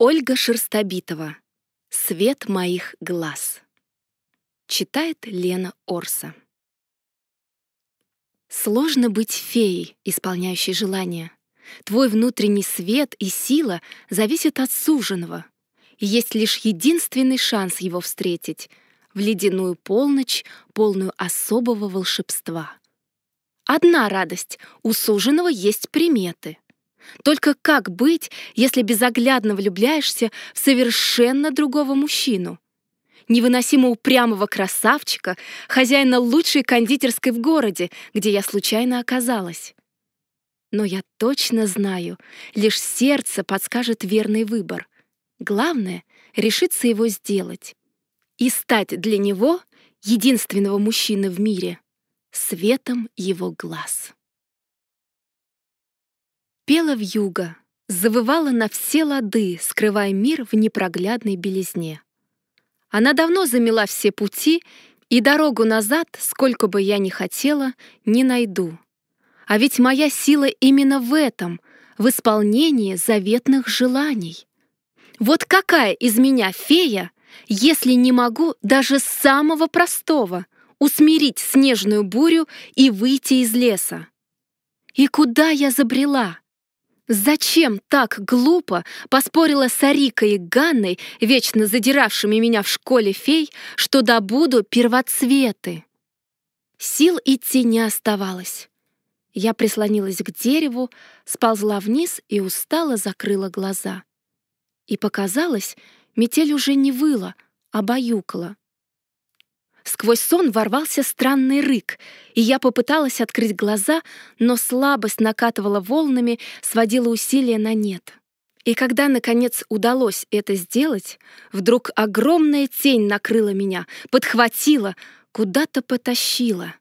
Ольга Шерстобитова. «Свет моих глаз». Читает Лена Орса. Сложно быть феей, исполняющей желания. Твой внутренний свет и сила зависят от суженого. есть лишь единственный шанс его встретить — в ледяную полночь, полную особого волшебства. Одна радость — у суженого есть приметы — только как быть, если безоглядно влюбляешься в совершенно другого мужчину? Невыносимо упрямого красавчика, хозяина лучшей кондитерской в городе, где я случайно оказалась. Но я точно знаю, лишь сердце подскажет верный выбор. Главное — решиться его сделать. И стать для него, единственного мужчины в мире, светом его глаз. Пела вьюга, завывала на все лады, скрывая мир в непроглядной белизне. Она давно замела все пути, и дорогу назад, сколько бы я ни хотела, не найду. А ведь моя сила именно в этом, в исполнении заветных желаний. Вот какая из меня фея, если не могу даже самого простого усмирить снежную бурю и выйти из леса? И куда я забрела? Зачем так глупо поспорила с Арикой и Ганной, вечно задиравшими меня в школе фей, что добуду первоцветы? Сил идти не оставалось. Я прислонилась к дереву, сползла вниз и устало закрыла глаза. И показалось, метель уже не выла, а баюкала. Сквозь сон ворвался странный рык, и я попыталась открыть глаза, но слабость накатывала волнами, сводила усилия на нет. И когда, наконец, удалось это сделать, вдруг огромная тень накрыла меня, подхватила, куда-то потащила.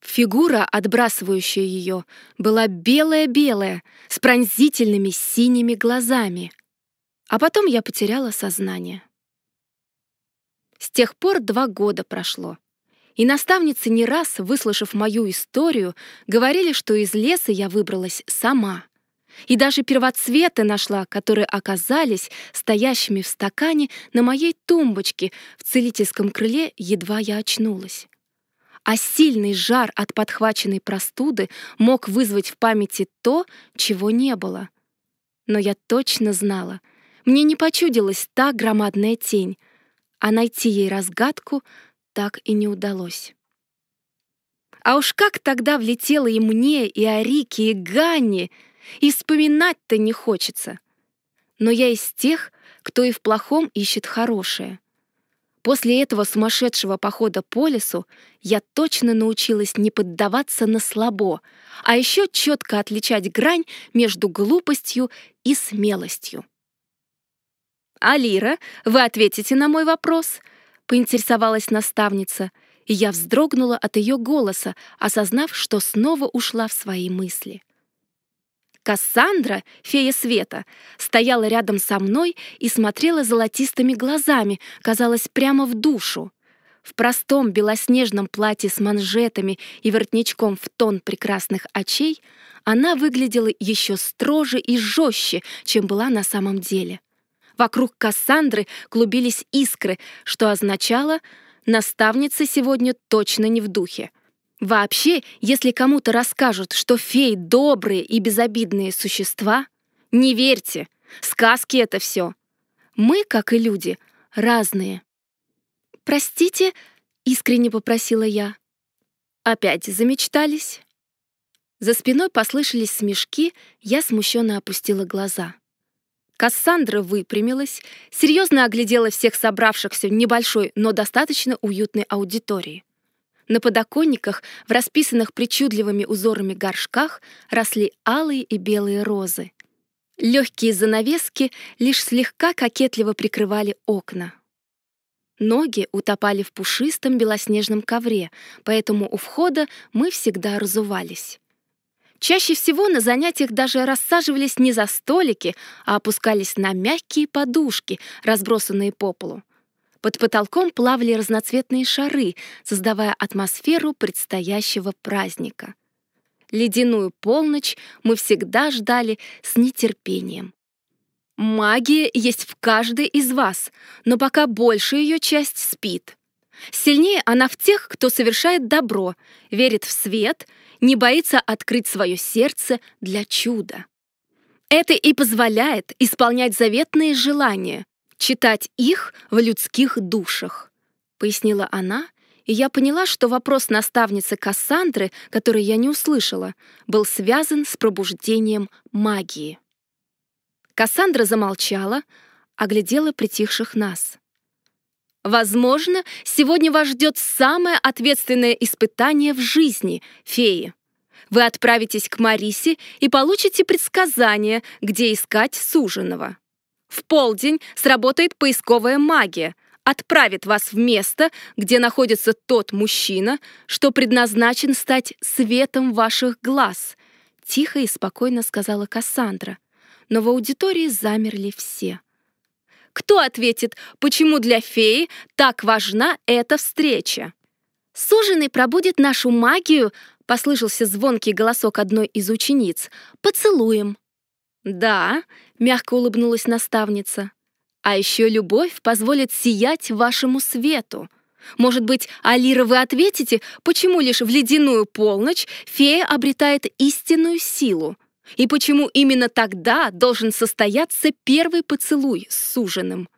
Фигура, отбрасывающая ее, была белая-белая, с пронзительными синими глазами. А потом я потеряла сознание. С тех пор два года прошло. И наставницы не раз, выслушав мою историю, говорили, что из леса я выбралась сама. И даже первоцветы нашла, которые оказались стоящими в стакане на моей тумбочке в целительском крыле, едва я очнулась. А сильный жар от подхваченной простуды мог вызвать в памяти то, чего не было. Но я точно знала, мне не почудилась та громадная тень — а найти ей разгадку так и не удалось. А уж как тогда влетело и мне, и Арике, и Ганне, и вспоминать-то не хочется. Но я из тех, кто и в плохом ищет хорошее. После этого сумасшедшего похода по лесу я точно научилась не поддаваться на слабо, а еще четко отличать грань между глупостью и смелостью. «Алира, вы ответите на мой вопрос?» — поинтересовалась наставница, и я вздрогнула от ее голоса, осознав, что снова ушла в свои мысли. Кассандра, фея света, стояла рядом со мной и смотрела золотистыми глазами, казалось, прямо в душу. В простом белоснежном платье с манжетами и воротничком в тон прекрасных очей она выглядела еще строже и жестче, чем была на самом деле. Вокруг Кассандры клубились искры, что означало, наставница сегодня точно не в духе. Вообще, если кому-то расскажут, что феи добрые и безобидные существа, не верьте, сказки это все. Мы, как и люди, разные. «Простите», — искренне попросила я. Опять замечтались? За спиной послышались смешки, я смущенно опустила глаза. Кассандра выпрямилась, серьезно оглядела всех собравшихся в небольшой, но достаточно уютной аудитории. На подоконниках, в расписанных причудливыми узорами горшках, росли алые и белые розы. Легкие занавески лишь слегка кокетливо прикрывали окна. Ноги утопали в пушистом белоснежном ковре, поэтому у входа мы всегда разувались. Чаще всего на занятиях даже рассаживались не за столики, а опускались на мягкие подушки, разбросанные по полу. Под потолком плавали разноцветные шары, создавая атмосферу предстоящего праздника. Ледяную полночь мы всегда ждали с нетерпением. Магия есть в каждой из вас, но пока большая ее часть спит. Сильнее она в тех, кто совершает добро, верит в свет, не боится открыть свое сердце для чуда. Это и позволяет исполнять заветные желания, читать их в людских душах, пояснила она, и я поняла, что вопрос наставницы Кассандры, который я не услышала, был связан с пробуждением магии. Кассандра замолчала, оглядела притихших нас. «Возможно, сегодня вас ждет самое ответственное испытание в жизни, феи. Вы отправитесь к Марисе и получите предсказание, где искать суженого. В полдень сработает поисковая магия, отправит вас в место, где находится тот мужчина, что предназначен стать светом ваших глаз», — тихо и спокойно сказала Кассандра но в аудитории замерли все. Кто ответит, почему для феи так важна эта встреча? «Суженый пробудет нашу магию», — послышался звонкий голосок одной из учениц. «Поцелуем». «Да», — мягко улыбнулась наставница. «А еще любовь позволит сиять вашему свету». Может быть, Алира, вы ответите, почему лишь в ледяную полночь фея обретает истинную силу? И почему именно тогда должен состояться первый поцелуй с суженым?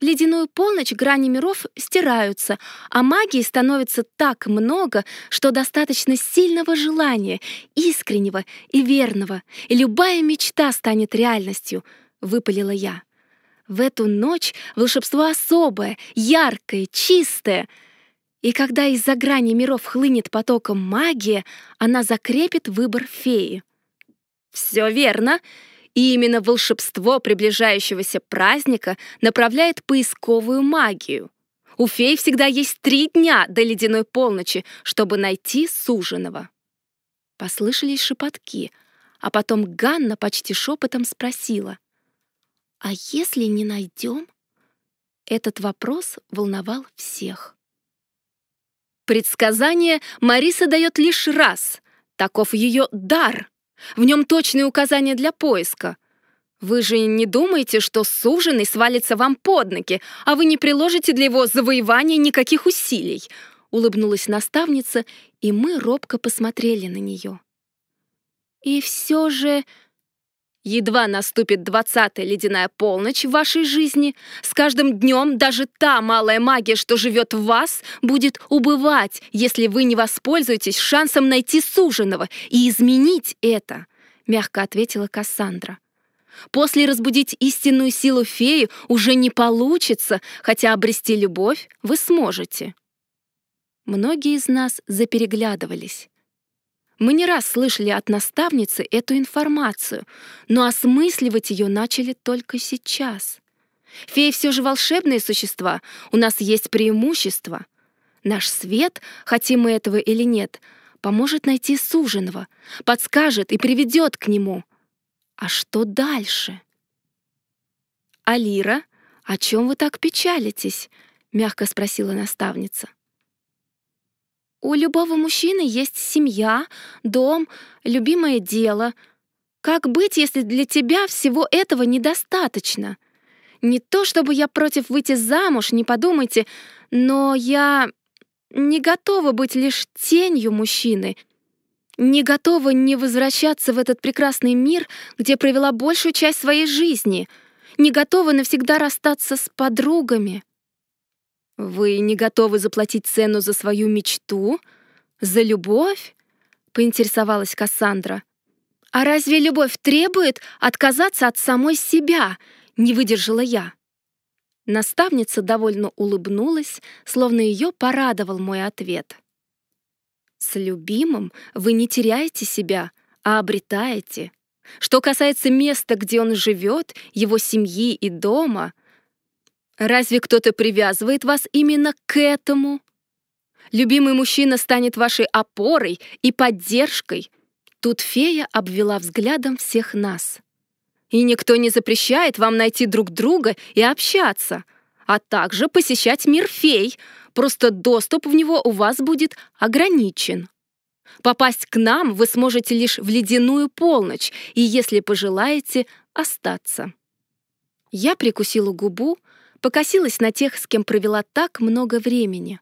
В ледяную полночь грани миров стираются, а магии становится так много, что достаточно сильного желания, искреннего и верного, и любая мечта станет реальностью, — выпалила я. В эту ночь волшебство особое, яркое, чистое — и когда из-за грани миров хлынет потоком магия, она закрепит выбор феи. Все верно. И именно волшебство приближающегося праздника направляет поисковую магию. У фей всегда есть три дня до ледяной полночи, чтобы найти суженого. Послышались шепотки, а потом Ганна почти шепотом спросила. «А если не найдем?» Этот вопрос волновал всех. Предсказание Мариса дает лишь раз. Таков ее дар. В нем точные указания для поиска. Вы же не думаете, что суженый свалится вам под ноги, а вы не приложите для его завоевания никаких усилий?» Улыбнулась наставница, и мы робко посмотрели на нее. «И все же...» Едва наступит двадцатая ледяная полночь в вашей жизни, с каждым днем даже та малая магия, что живет в вас, будет убывать, если вы не воспользуетесь шансом найти суженого и изменить это», — мягко ответила Кассандра. «После разбудить истинную силу феи уже не получится, хотя обрести любовь вы сможете». Многие из нас запереглядывались. Мы не раз слышали от наставницы эту информацию, но осмысливать ее начали только сейчас. Феи все же волшебные существа, у нас есть преимущество. Наш свет, хотим мы этого или нет, поможет найти суженого, подскажет и приведет к нему. А что дальше? «Алира, о чем вы так печалитесь?» — мягко спросила наставница. У любого мужчины есть семья, дом, любимое дело. Как быть, если для тебя всего этого недостаточно? Не то чтобы я против выйти замуж, не подумайте, но я не готова быть лишь тенью мужчины, не готова не возвращаться в этот прекрасный мир, где провела большую часть своей жизни, не готова навсегда расстаться с подругами. «Вы не готовы заплатить цену за свою мечту? За любовь?» — поинтересовалась Кассандра. «А разве любовь требует отказаться от самой себя?» — не выдержала я. Наставница довольно улыбнулась, словно ее порадовал мой ответ. «С любимым вы не теряете себя, а обретаете. Что касается места, где он живет, его семьи и дома, Разве кто-то привязывает вас именно к этому? Любимый мужчина станет вашей опорой и поддержкой. Тут фея обвела взглядом всех нас. И никто не запрещает вам найти друг друга и общаться, а также посещать мир фей, просто доступ в него у вас будет ограничен. Попасть к нам вы сможете лишь в ледяную полночь и, если пожелаете, остаться. Я прикусила губу, покосилась на тех, с кем провела так много времени.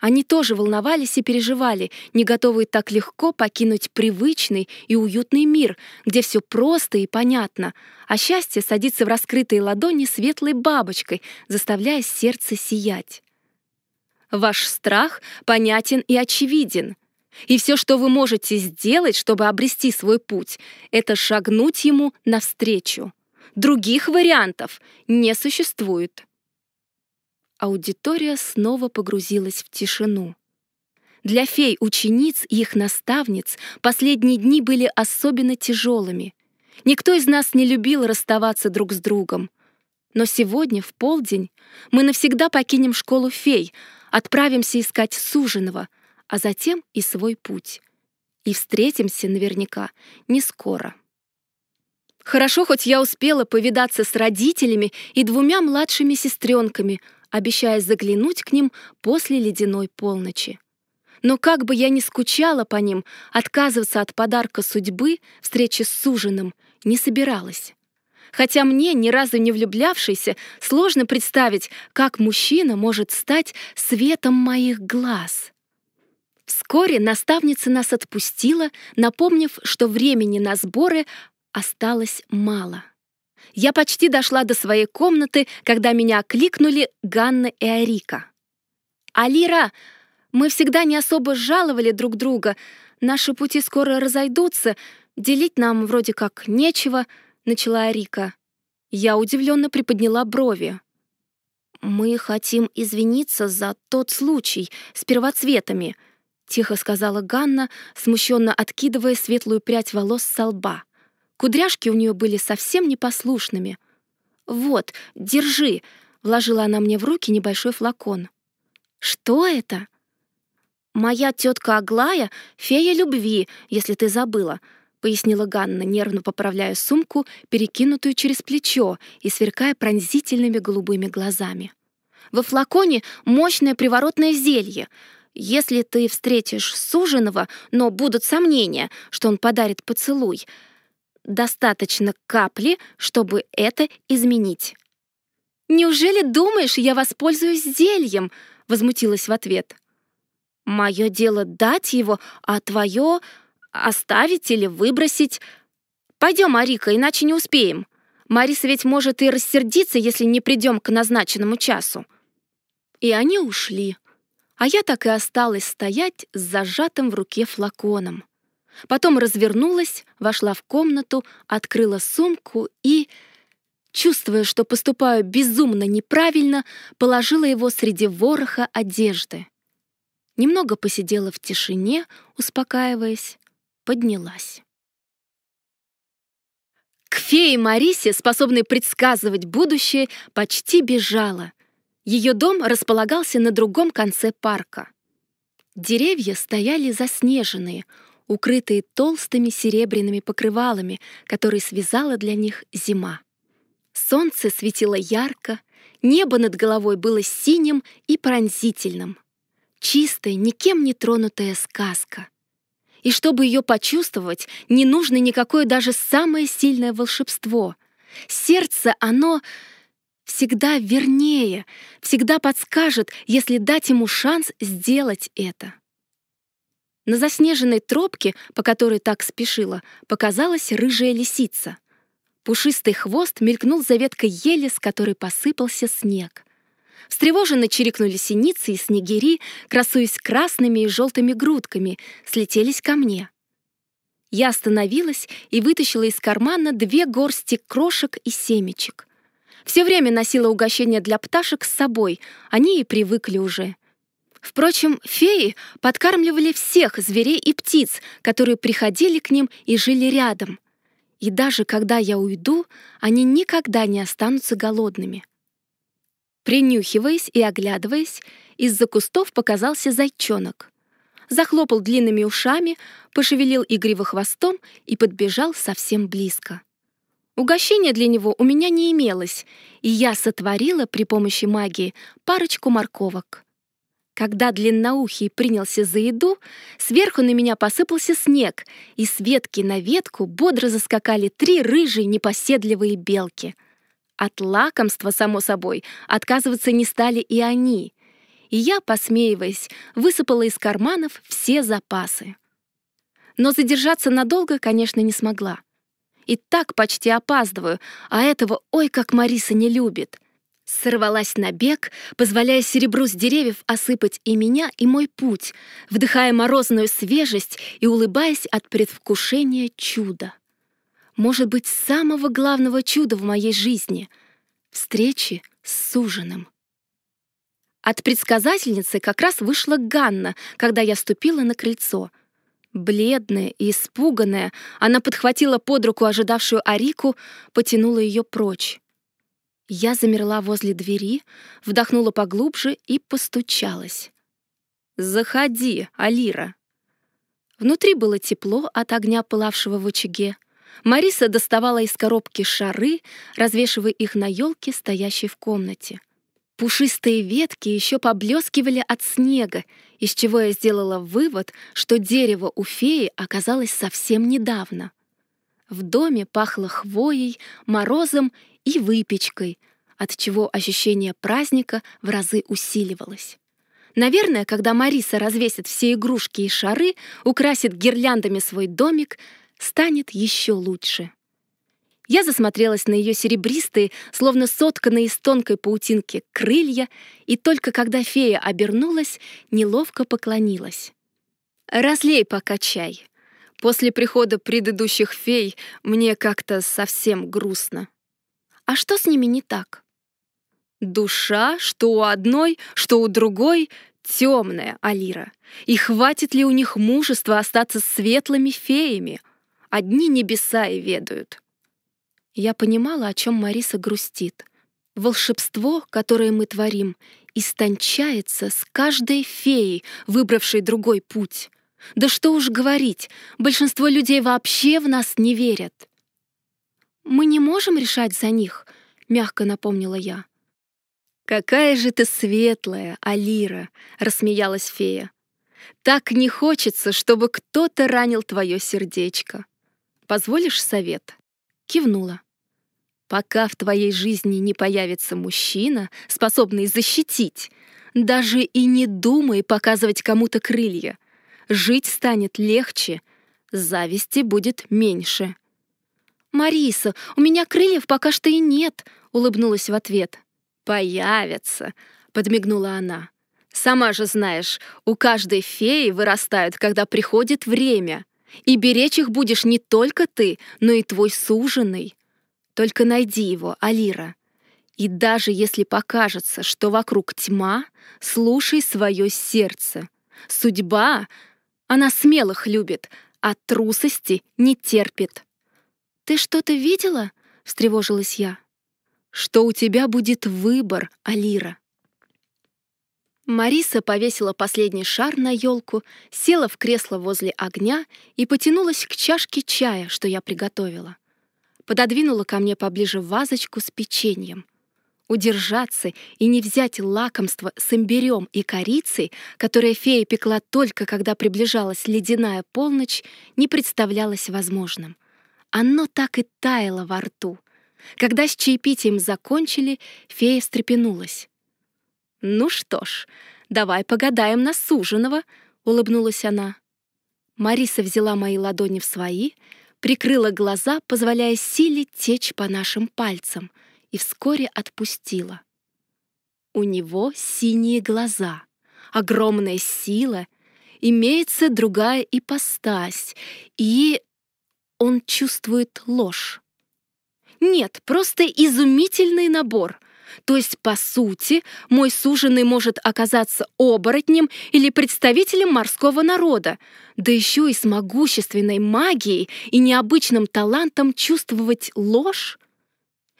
Они тоже волновались и переживали, не готовые так легко покинуть привычный и уютный мир, где все просто и понятно, а счастье садится в раскрытые ладони светлой бабочкой, заставляя сердце сиять. Ваш страх понятен и очевиден. И все, что вы можете сделать, чтобы обрести свой путь, это шагнуть ему навстречу. Других вариантов не существует. Аудитория снова погрузилась в тишину. Для фей-учениц и их наставниц последние дни были особенно тяжелыми. Никто из нас не любил расставаться друг с другом. Но сегодня, в полдень, мы навсегда покинем школу фей, отправимся искать суженого, а затем и свой путь. И встретимся наверняка не скоро. Хорошо, хоть я успела повидаться с родителями и двумя младшими сестренками, обещая заглянуть к ним после ледяной полночи. Но как бы я ни скучала по ним, отказываться от подарка судьбы, встречи с суженым, не собиралась. Хотя мне, ни разу не влюблявшейся, сложно представить, как мужчина может стать светом моих глаз. Вскоре наставница нас отпустила, напомнив, что времени на сборы осталось мало. Я почти дошла до своей комнаты, когда меня окликнули Ганна и Арика. «Алира, мы всегда не особо жаловали друг друга. Наши пути скоро разойдутся, делить нам вроде как нечего», — начала Арика. Я удивленно приподняла брови. «Мы хотим извиниться за тот случай с первоцветами», — тихо сказала Ганна, смущенно откидывая светлую прядь волос со лба. Кудряшки у нее были совсем непослушными. «Вот, держи», — вложила она мне в руки небольшой флакон. «Что это?» «Моя тетка Аглая — фея любви, если ты забыла», — пояснила Ганна, нервно поправляя сумку, перекинутую через плечо и сверкая пронзительными голубыми глазами. «Во флаконе мощное приворотное зелье. Если ты встретишь суженого, но будут сомнения, что он подарит поцелуй, Достаточно капли, чтобы это изменить. «Неужели думаешь, я воспользуюсь зельем?» — возмутилась в ответ. «Мое дело дать его, а твое — оставить или выбросить. Пойдем, Арика, иначе не успеем. Мариса ведь может и рассердиться, если не придем к назначенному часу». И они ушли, а я так и осталась стоять с зажатым в руке флаконом. Потом развернулась, вошла в комнату, открыла сумку и, чувствуя, что поступаю безумно неправильно, положила его среди вороха одежды. Немного посидела в тишине, успокаиваясь, поднялась. К фее Марисе, способной предсказывать будущее, почти бежала. Ее дом располагался на другом конце парка. Деревья стояли заснеженные, укрытые толстыми серебряными покрывалами, которые связала для них зима. Солнце светило ярко, небо над головой было синим и пронзительным. Чистая, никем не тронутая сказка. И чтобы ее почувствовать, не нужно никакое даже самое сильное волшебство. Сердце, оно всегда вернее, всегда подскажет, если дать ему шанс сделать это. На заснеженной тропке, по которой так спешила, показалась рыжая лисица. Пушистый хвост мелькнул за веткой ели, с которой посыпался снег. Встревоженно чирикнули синицы и снегири, красуясь красными и желтыми грудками, слетелись ко мне. Я остановилась и вытащила из кармана две горсти крошек и семечек. Все время носила угощения для пташек с собой, они и привыкли уже. Впрочем, феи подкармливали всех зверей и птиц, которые приходили к ним и жили рядом. И даже когда я уйду, они никогда не останутся голодными. Принюхиваясь и оглядываясь, из-за кустов показался зайчонок. Захлопал длинными ушами, пошевелил игриво хвостом и подбежал совсем близко. Угощения для него у меня не имелось, и я сотворила при помощи магии парочку морковок — Когда длинноухий принялся за еду, сверху на меня посыпался снег, и с ветки на ветку бодро заскакали три рыжие непоседливые белки. От лакомства, само собой, отказываться не стали и они. И я, посмеиваясь, высыпала из карманов все запасы. Но задержаться надолго, конечно, не смогла. И так почти опаздываю, а этого ой, как Мариса не любит — Сорвалась на бег, позволяя серебру с деревьев осыпать и меня, и мой путь, вдыхая морозную свежесть и улыбаясь от предвкушения чуда. Может быть, самого главного чуда в моей жизни — встречи с суженым. От предсказательницы как раз вышла Ганна, когда я ступила на крыльцо. Бледная и испуганная, она подхватила под руку ожидавшую Арику, потянула ее прочь. Я замерла возле двери, вдохнула поглубже и постучалась. «Заходи, Алира!» Внутри было тепло от огня, пылавшего в очаге. Мариса доставала из коробки шары, развешивая их на елке, стоящей в комнате. Пушистые ветки еще поблескивали от снега, из чего я сделала вывод, что дерево у феи оказалось совсем недавно. В доме пахло хвоей, морозом и выпечкой, от чего ощущение праздника в разы усиливалось. Наверное, когда Мариса развесит все игрушки и шары, украсит гирляндами свой домик, станет еще лучше. Я засмотрелась на ее серебристые, словно сотканные из тонкой паутинки, крылья, и только когда фея обернулась, неловко поклонилась. «Разлей пока чай. После прихода предыдущих фей мне как-то совсем грустно». А что с ними не так? Душа, что у одной, что у другой, темная, Алира. И хватит ли у них мужества остаться светлыми феями? Одни небеса и ведают. Я понимала, о чем Мариса грустит. Волшебство, которое мы творим, истончается с каждой феей, выбравшей другой путь. Да что уж говорить, большинство людей вообще в нас не верят. «Мы не можем решать за них», — мягко напомнила я. «Какая же ты светлая, Алира!» — рассмеялась фея. «Так не хочется, чтобы кто-то ранил твое сердечко. Позволишь совет?» Кивнула. «Пока в твоей жизни не появится мужчина, способный защитить, даже и не думай показывать кому-то крылья. Жить станет легче, зависти будет меньше». «Мариса, у меня крыльев пока что и нет», — улыбнулась в ответ. «Появятся», — подмигнула она. «Сама же знаешь, у каждой феи вырастают, когда приходит время. И беречь их будешь не только ты, но и твой суженый. Только найди его, Алира. И даже если покажется, что вокруг тьма, слушай свое сердце. Судьба, она смелых любит, а трусости не терпит». «Ты что-то видела?» — встревожилась я. «Что у тебя будет выбор, Алира». Мариса повесила последний шар на елку, села в кресло возле огня и потянулась к чашке чая, что я приготовила. Пододвинула ко мне поближе вазочку с печеньем. Удержаться и не взять лакомство с имбирем и корицей, которое фея пекла только когда приближалась ледяная полночь, не представлялось возможным. Оно так и таяло во рту. Когда с чаепитием закончили, фея встрепенулась. «Ну что ж, давай погадаем на суженого», — улыбнулась она. Мариса взяла мои ладони в свои, прикрыла глаза, позволяя силе течь по нашим пальцам, и вскоре отпустила. У него синие глаза, огромная сила, имеется другая ипостась, и он чувствует ложь. Нет, просто изумительный набор. То есть, по сути, мой суженый может оказаться оборотнем или представителем морского народа, да еще и с могущественной магией и необычным талантом чувствовать ложь.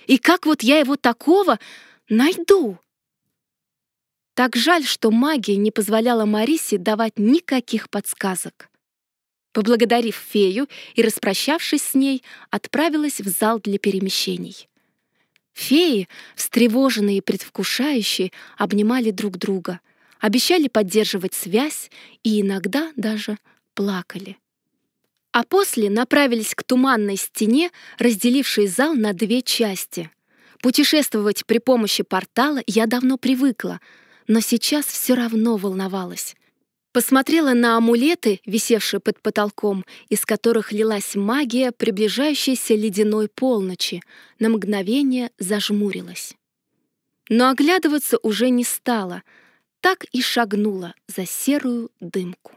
И как вот я его такого найду? Так жаль, что магия не позволяла Марисе давать никаких подсказок. Поблагодарив фею и распрощавшись с ней, отправилась в зал для перемещений. Феи, встревоженные и предвкушающие, обнимали друг друга, обещали поддерживать связь и иногда даже плакали. А после направились к туманной стене, разделившей зал на две части. Путешествовать при помощи портала я давно привыкла, но сейчас все равно волновалась. Посмотрела на амулеты, висевшие под потолком, из которых лилась магия приближающейся ледяной полночи, на мгновение зажмурилась. Но оглядываться уже не стала, так и шагнула за серую дымку.